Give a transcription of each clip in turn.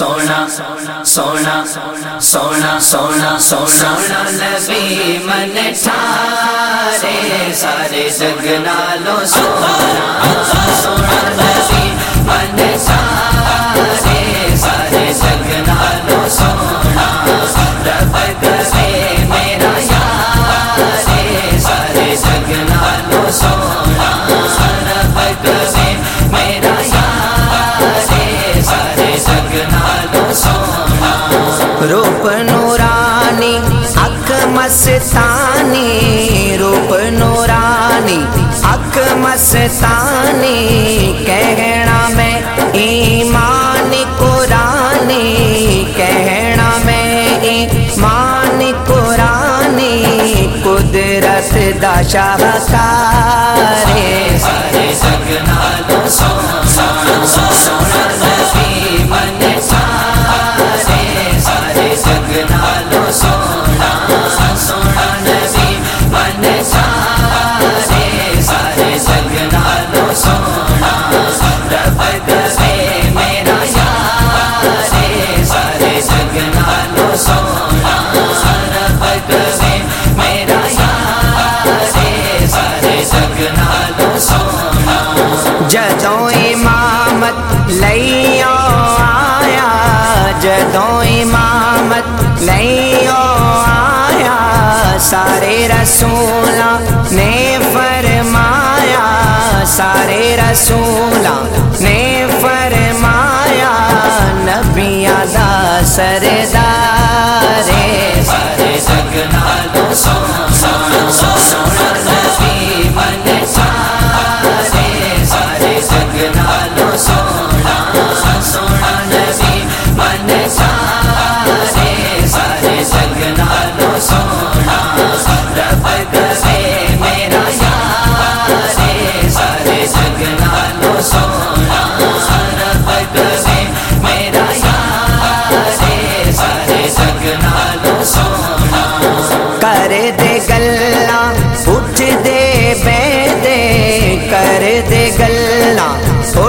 سونا سونا سونا سونا سونا سونا نبی من ٹھارے سارے جگ نالو سونا سونا مستانی روپ نورانی اک مستانی کہنا میں ایمان قرآنی کہنا میں ایمان قرآنی قدرت دا شاہکارے سارے جگ امامت لئیو آیا، جدوں امامت لئیو آیا، سارے رسولاں نے فرمایا، سارے رسولاں نے فرمایا، نبیاں دا سردارے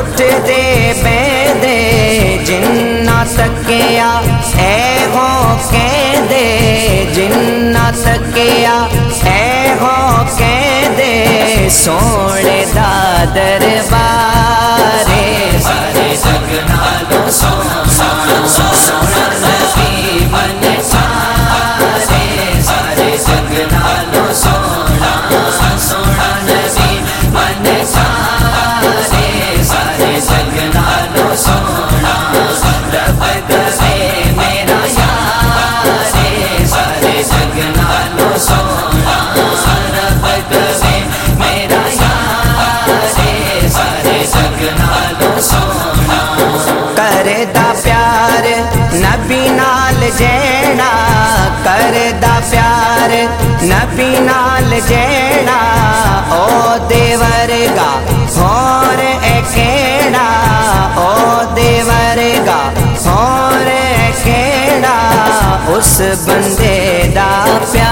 اٹھ دے بے دے جنا تکیا اے ہو کہ دے جنا تکیا اے ہو کہ دے سونے دا دربارے۔ سارے جگ لو سونا کر دا پیار نبی نال جیڑا کر دا پیار نبی نال جیڑا او دے ورگا اور اے کیڑا او دے ورگا اور اے کیڑا اس بندے دا پیارے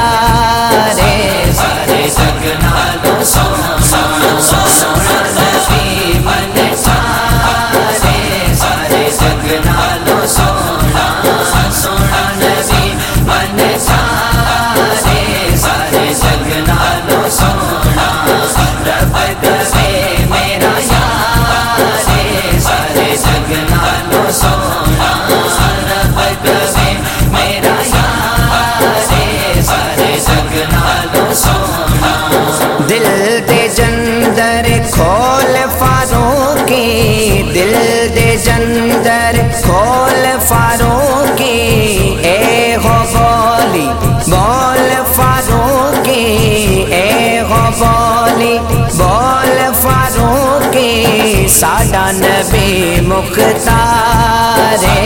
اندر کھول فاروں کے اے ہو بولی، بول فاروں کے اے ہو بولی، بول فاروں کے ساڈا نبی مختارے